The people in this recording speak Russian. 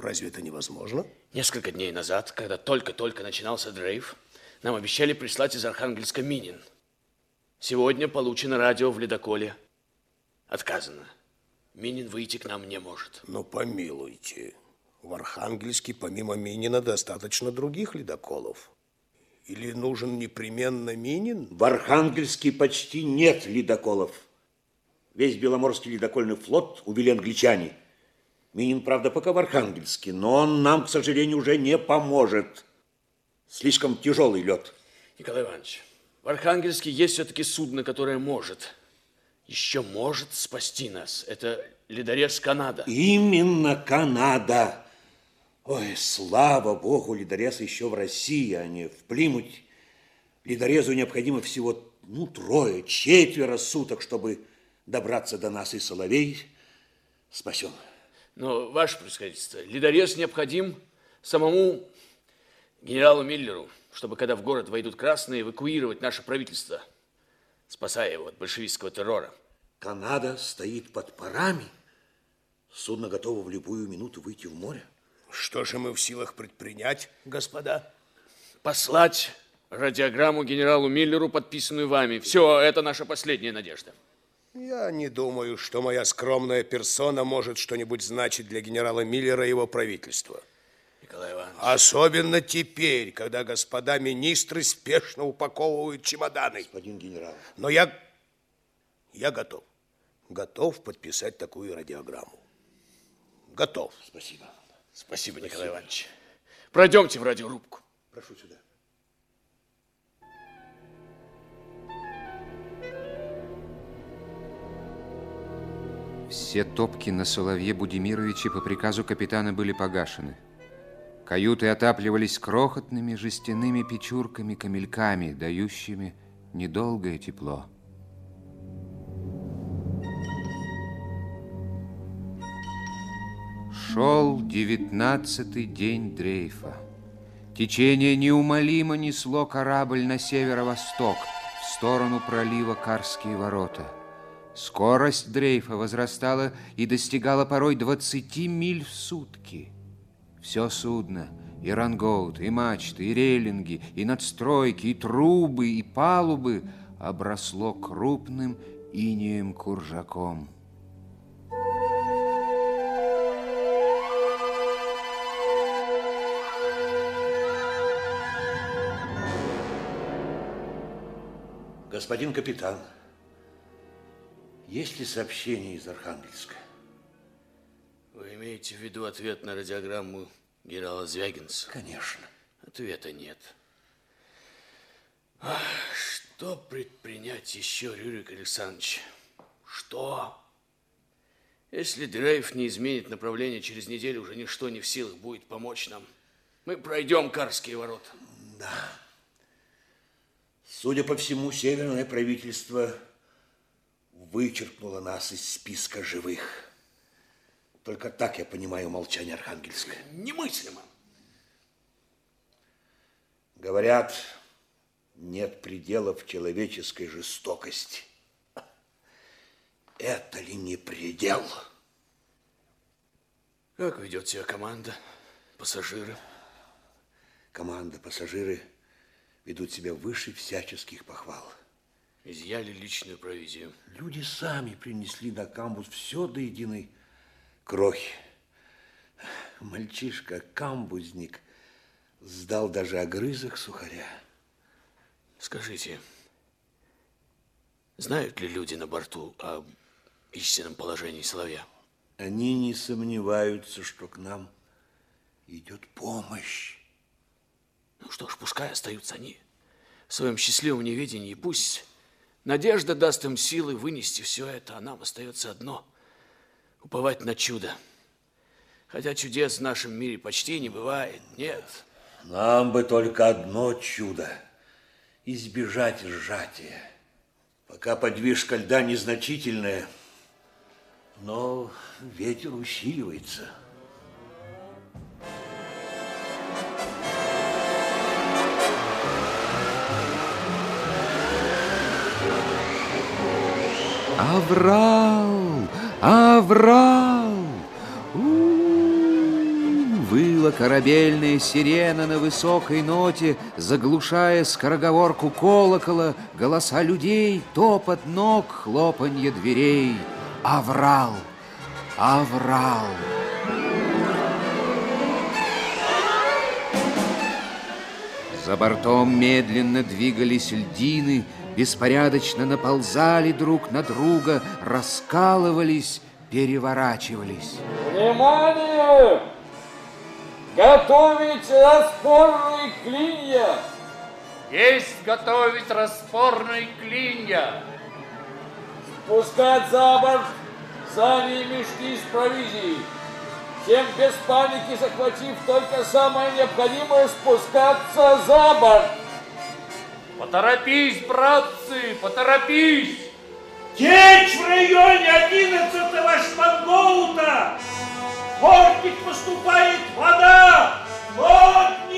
Разве это невозможно? Несколько дней назад, когда только-только начинался дрейф, нам обещали прислать из Архангельска Минин. Сегодня получено радио в ледоколе. Отказано. Минин выйти к нам не может. Но помилуйте, в Архангельске помимо Минина достаточно других ледоколов. Или нужен непременно Минин? В Архангельске почти нет ледоколов. Весь Беломорский ледокольный флот увели англичане. Минин, правда, пока в Архангельске, но он нам, к сожалению, уже не поможет. Слишком тяжелый лед. Николай Иванович, в Архангельске есть все-таки судно, которое может, еще может спасти нас. Это ледорез Канада. Именно Канада. Ой, слава богу, ледорез еще в России, а не в Плимуте. Ледорезу необходимо всего, ну, трое, четверо суток, чтобы добраться до нас, и Соловей спасен. Но, ваше происходительство, ледорез необходим самому генералу Миллеру, чтобы, когда в город войдут красные, эвакуировать наше правительство, спасая его от большевистского террора. Канада стоит под парами. Судно готово в любую минуту выйти в море. Что же мы в силах предпринять, господа? Послать радиограмму генералу Миллеру, подписанную вами. Все, это наша последняя надежда. Я не думаю, что моя скромная персона может что-нибудь значить для генерала Миллера и его правительства. Николай Иванович. Особенно теперь, когда господа министры спешно упаковывают чемоданы. Господин генерал. Но я, я готов. Готов подписать такую радиограмму. Готов. Спасибо. Спасибо, Спасибо. Николай Иванович. Пройдемте в радиорубку. Прошу сюда. Все топки на Соловье Будимировиче по приказу капитана были погашены. Каюты отапливались крохотными жестяными печурками-камельками, дающими недолгое тепло. Шел девятнадцатый день дрейфа. Течение неумолимо несло корабль на северо-восток, в сторону пролива Карские ворота. Скорость дрейфа возрастала и достигала порой 20 миль в сутки. Все судно, и рангоут, и мачты, и рейлинги, и надстройки, и трубы, и палубы обросло крупным инеем куржаком. Господин капитан, есть ли сообщение из Архангельска? Вы имеете в виду ответ на радиограмму генерала Звягинца? Конечно. Ответа нет. Ах, что предпринять еще, Рюрик Александрович? Что? Если Дрейф не изменит направление через неделю, уже ничто не в силах будет помочь нам. Мы пройдем Карские ворота. Да. Судя по всему, северное правительство вычеркнуло нас из списка живых. Только так я понимаю молчание Архангельска. Немыслимо. Говорят, нет пределов человеческой жестокости. Это ли не предел? Как ведет себя команда, пассажиры? Команда, пассажиры ведут себя выше всяческих похвал. Изъяли личную провизию. Люди сами принесли на камбуз все до единой крохи. Мальчишка-камбузник сдал даже огрызок сухаря. Скажите, знают ли люди на борту о истинном положении Соловья? Они не сомневаются, что к нам идет помощь. Ну что ж, пускай остаются они в своем счастливом неведении. Пусть надежда даст им силы вынести все это, а нам остается одно – уповать на чудо. Хотя чудес в нашем мире почти не бывает, нет. Нам бы только одно чудо – избежать сжатия. Пока подвижка льда незначительная, но ветер усиливается – Аврал! Аврал! Выла корабельная сирена на высокой ноте, заглушая скороговорку колокола, голоса людей, топот ног, хлопанье дверей. Аврал! Аврал! За бортом медленно двигались льдины, беспорядочно наползали друг на друга, раскалывались, переворачивались. Внимание! Готовить распорные клинья! Есть готовить распорные клинья. Спускать за борт сани и мешки с провизией. Всем без паники, захватив только самое необходимое, спускаться за борт. Поторопись, братцы, поторопись! Течь в районе 11-го шпангоута! В поступает вода! Ночь!